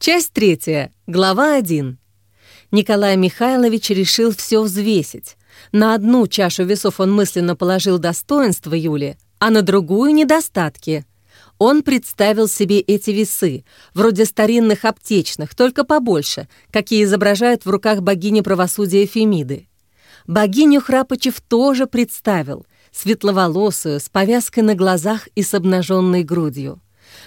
Часть третья, глава 1. Николай Михайлович решил все взвесить. На одну чашу весов он мысленно положил достоинство Юли, а на другую — недостатки. Он представил себе эти весы, вроде старинных аптечных, только побольше, какие изображают в руках богини правосудия Фемиды. Богиню Храпочев тоже представил, светловолосую, с повязкой на глазах и с обнаженной грудью.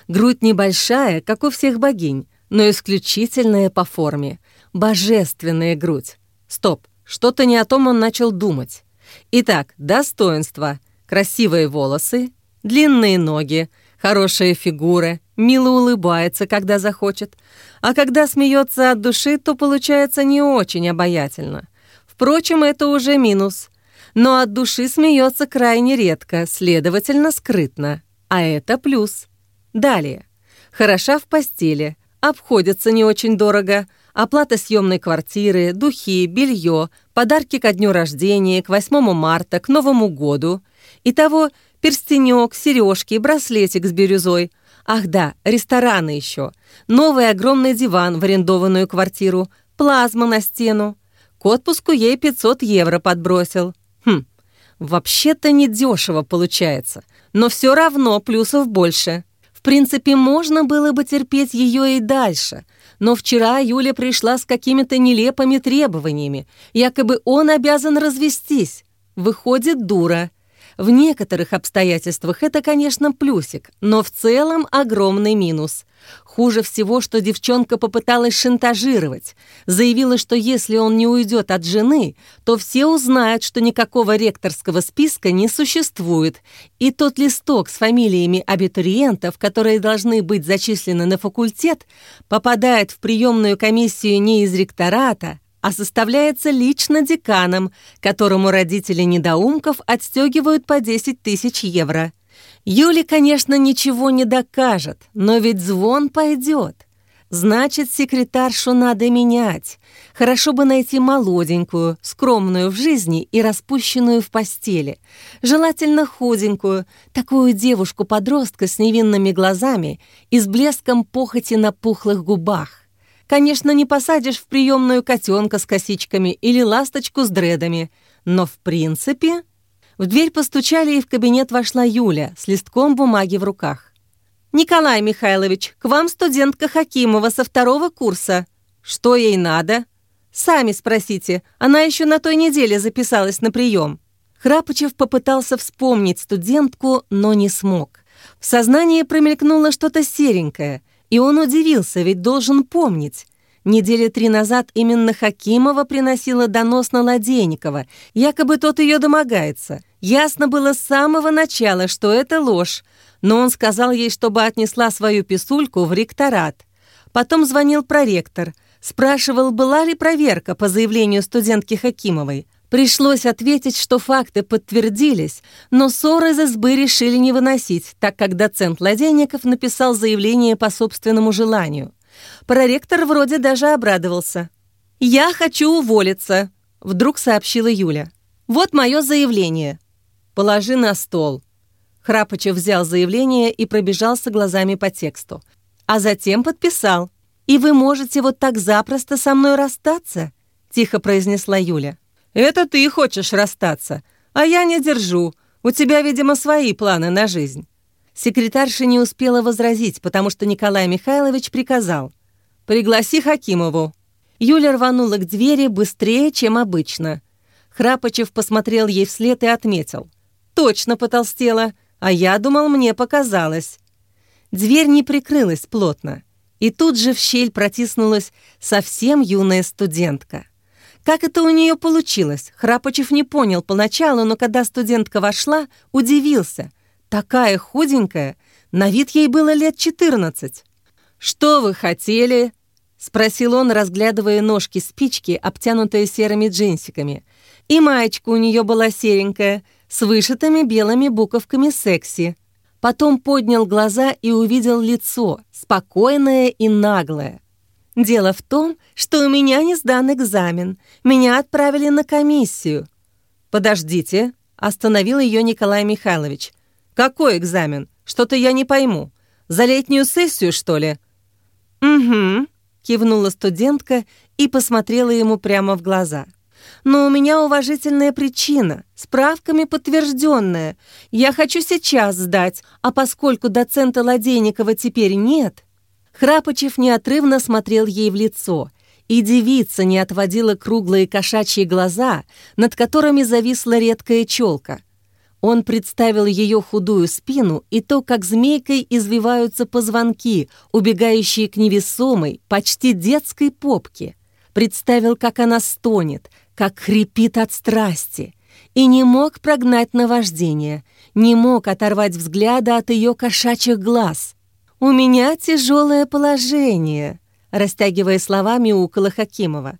Грудь небольшая, как у всех богинь, но исключительная по форме. Божественная грудь. Стоп, что-то не о том он начал думать. Итак, достоинство. Красивые волосы, длинные ноги, хорошая фигура, мило улыбается, когда захочет. А когда смеется от души, то получается не очень обаятельно. Впрочем, это уже минус. Но от души смеется крайне редко, следовательно, скрытно. А это плюс. Далее. Хороша в постели, обходится не очень дорого, оплата съемной квартиры, духи, белье, подарки ко дню рождения, к 8 марта, к Новому году. Итого перстенек, сережки, браслетик с бирюзой. Ах да, рестораны еще. Новый огромный диван в арендованную квартиру, плазма на стену. К отпуску ей 500 евро подбросил. Хм, вообще-то недешево получается, но все равно плюсов больше. Принципе, можно было бы терпеть ее и дальше, но вчера Юля пришла с какими-то нелепыми требованиями, якобы он обязан развестись. Выходит, дура. В некоторых обстоятельствах это, конечно, плюсик, но в целом огромный минус. Хуже всего, что девчонка попыталась шантажировать. Заявила, что если он не уйдет от жены, то все узнают, что никакого ректорского списка не существует, и тот листок с фамилиями абитуриентов, которые должны быть зачислены на факультет, попадает в приемную комиссию не из ректората, а составляется лично деканом, которому родители недоумков отстегивают по 10 тысяч евро. Юле, конечно, ничего не докажет, но ведь звон пойдет. Значит, секретаршу надо менять. Хорошо бы найти молоденькую, скромную в жизни и распущенную в постели. Желательно худенькую, такую девушку-подростка с невинными глазами и с блеском похоти на пухлых губах. Конечно, не посадишь в приемную котенка с косичками или ласточку с дредами, но в принципе... В дверь постучали, и в кабинет вошла Юля с листком бумаги в руках. «Николай Михайлович, к вам студентка Хакимова со второго курса. Что ей надо?» «Сами спросите, она еще на той неделе записалась на прием». Храпочев попытался вспомнить студентку, но не смог. В сознании промелькнуло что-то серенькое — и он удивился, ведь должен помнить. Недели три назад именно Хакимова приносила донос на Ладейникова, якобы тот ее домогается. Ясно было с самого начала, что это ложь, но он сказал ей, чтобы отнесла свою писульку в ректорат. Потом звонил проректор, спрашивал, была ли проверка по заявлению студентки Хакимовой. Пришлось ответить, что факты подтвердились, но ссоры из избы решили не выносить, так как доцент Ладейников написал заявление по собственному желанию. Проректор вроде даже обрадовался. «Я хочу уволиться», — вдруг сообщила Юля. «Вот мое заявление». «Положи на стол». Храпочев взял заявление и пробежался глазами по тексту. А затем подписал. «И вы можете вот так запросто со мной расстаться?» — тихо произнесла Юля. «Это ты хочешь расстаться, а я не держу. У тебя, видимо, свои планы на жизнь». Секретарша не успела возразить, потому что Николай Михайлович приказал. «Пригласи Хакимову». Юля рванула к двери быстрее, чем обычно. Храпочев посмотрел ей вслед и отметил. «Точно потолстела, а я думал, мне показалось». Дверь не прикрылась плотно, и тут же в щель протиснулась совсем юная студентка. Как это у нее получилось? Храпочев не понял поначалу, но когда студентка вошла, удивился. Такая худенькая, на вид ей было лет 14. «Что вы хотели?» — спросил он, разглядывая ножки спички, обтянутые серыми джинсиками. И маечка у нее была серенькая, с вышитыми белыми буковками «секси». Потом поднял глаза и увидел лицо, спокойное и наглое. Дело в том, что у меня не сдан экзамен. Меня отправили на комиссию». «Подождите», — остановил ее Николай Михайлович. «Какой экзамен? Что-то я не пойму. За летнюю сессию, что ли?» «Угу», кивнула студентка и посмотрела ему прямо в глаза. «Но у меня уважительная причина, справками подтвержденная. Я хочу сейчас сдать, а поскольку доцента Ладейникова теперь нет...» Храпочев неотрывно смотрел ей в лицо, и девица не отводила круглые кошачьи глаза, над которыми зависла редкая челка — он представил ее худую спину и то, как змейкой извиваются позвонки, убегающие к невесомой, почти детской попке. Представил, как она стонет, как хрипит от страсти. И не мог прогнать наваждение, не мог оторвать взгляда от ее кошачьих глаз. «У меня тяжелое положение», растягивая словами укола Хакимова.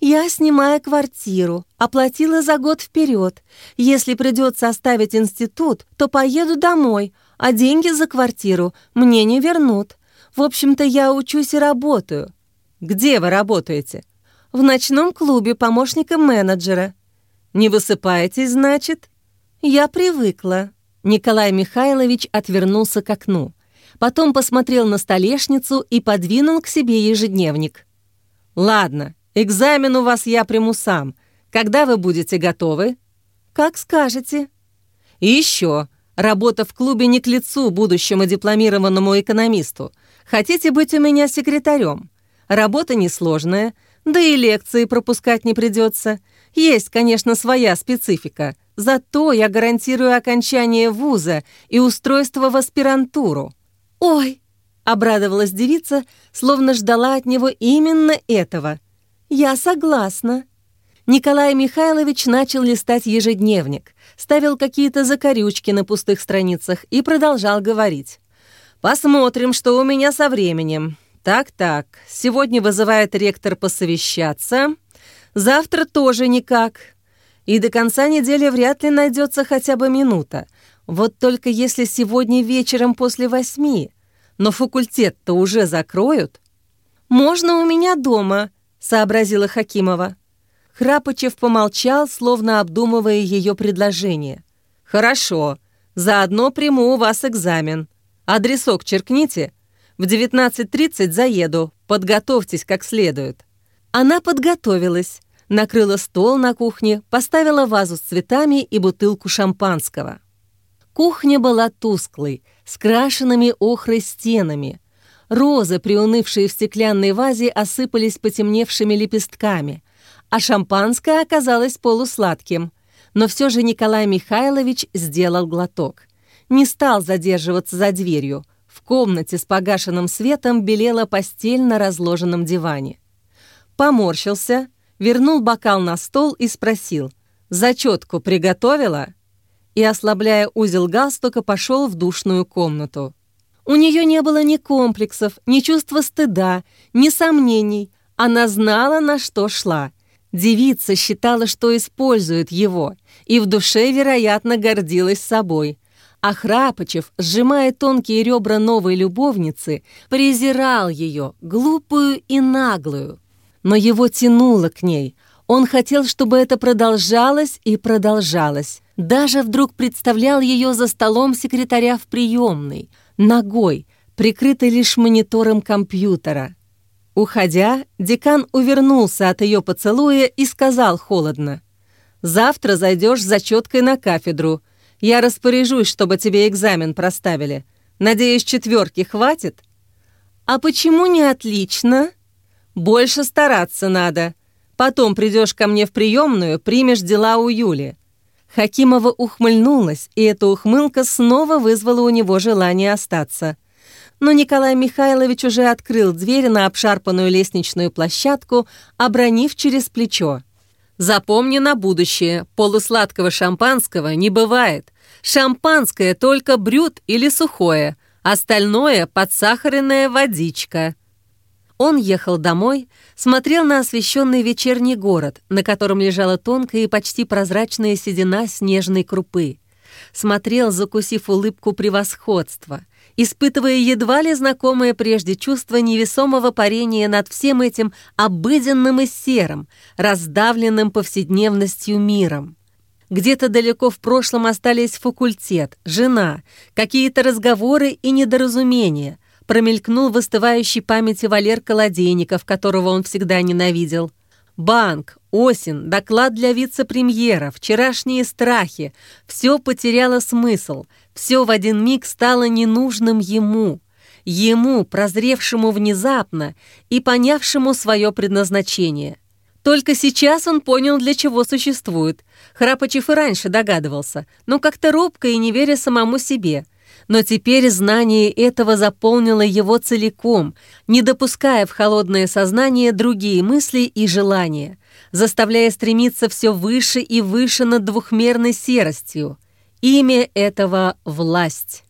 Я снимаю квартиру, оплатила за год вперед. Если придется оставить институт, то поеду домой, а деньги за квартиру мне не вернут. В общем-то, я учусь и работаю. Где вы работаете? В ночном клубе помощника менеджера. Не высыпаетесь, значит? Я привыкла. Николай Михайлович отвернулся к окну. Потом посмотрел на столешницу и подвинул к себе ежедневник. «Ладно, Экзамен у вас я приму сам. Когда вы будете готовы?» «Как скажете». «И еще. Работа в клубе не к лицу будущему дипломированному экономисту. Хотите быть у меня секретарем? Работа несложная, да и лекции пропускать не придется. Есть, конечно, своя специфика. Зато я гарантирую окончание вуза и устройство в аспирантуру». «Ой!» — обрадовалась девица, словно ждала от него именно этого — «Я согласна». Николай Михайлович начал листать ежедневник, ставил какие-то закорючки на пустых страницах и продолжал говорить. «Посмотрим, что у меня со временем. Так-так, сегодня вызывает ректор посовещаться, завтра тоже никак. И до конца недели вряд ли найдется хотя бы минута. Вот только если сегодня вечером после восьми, но факультет-то уже закроют. Можно у меня дома», — сообразила Хакимова. Храпочев помолчал, словно обдумывая ее предложение. «Хорошо, заодно приму у вас экзамен. Адресок черкните. В 19.30 заеду, подготовьтесь как следует». Она подготовилась, накрыла стол на кухне, поставила вазу с цветами и бутылку шампанского. Кухня была тусклой, с крашенными охрой стенами — Розы, приунывшие в стеклянной вазе, осыпались потемневшими лепестками, а шампанское оказалось полусладким. Но все же Николай Михайлович сделал глоток. Не стал задерживаться за дверью. В комнате с погашенным светом белела постель на разложенном диване. Поморщился, вернул бокал на стол и спросил, «Зачетку приготовила?» И, ослабляя узел галстука, пошел в душную комнату. У нее не было ни комплексов, ни чувства стыда, ни сомнений. Она знала, на что шла. Девица считала, что использует его, и в душе, вероятно, гордилась собой. А Храпочев, сжимая тонкие ребра новой любовницы, презирал ее, глупую и наглую. Но его тянуло к ней. Он хотел, чтобы это продолжалось и продолжалось. Даже вдруг представлял ее за столом секретаря в приемной — ногой, прикрытой лишь монитором компьютера. Уходя, декан увернулся от ее поцелуя и сказал холодно. «Завтра зайдешь с зачеткой на кафедру. Я распоряжусь, чтобы тебе экзамен проставили. Надеюсь, четверки хватит?» «А почему не отлично?» «Больше стараться надо. Потом придешь ко мне в приемную, примешь дела у Юли. Хакимова ухмыльнулась, и эта ухмылка снова вызвала у него желание остаться. Но Николай Михайлович уже открыл дверь на обшарпанную лестничную площадку, обронив через плечо. «Запомни на будущее, полусладкого шампанского не бывает. Шампанское только брют или сухое, остальное — подсахаренная водичка». Он ехал домой, смотрел на освещенный вечерний город, на котором лежала тонкая и почти прозрачная седина снежной крупы. Смотрел, закусив улыбку превосходства, испытывая едва ли знакомое прежде чувство невесомого парения над всем этим обыденным и серым, раздавленным повседневностью миром. Где-то далеко в прошлом остались факультет, жена, какие-то разговоры и недоразумения — Промелькнул в остывающей памяти Валер Колодейников, которого он всегда ненавидел. Банк, осень, доклад для вице-премьера, вчерашние страхи — все потеряло смысл, все в один миг стало ненужным ему. Ему, прозревшему внезапно и понявшему свое предназначение. Только сейчас он понял, для чего существует. Храпочев и раньше догадывался, но как-то робко и не веря самому себе — но теперь знание этого заполнило его целиком, не допуская в холодное сознание другие мысли и желания, заставляя стремиться все выше и выше над двухмерной серостью. Имя этого — власть.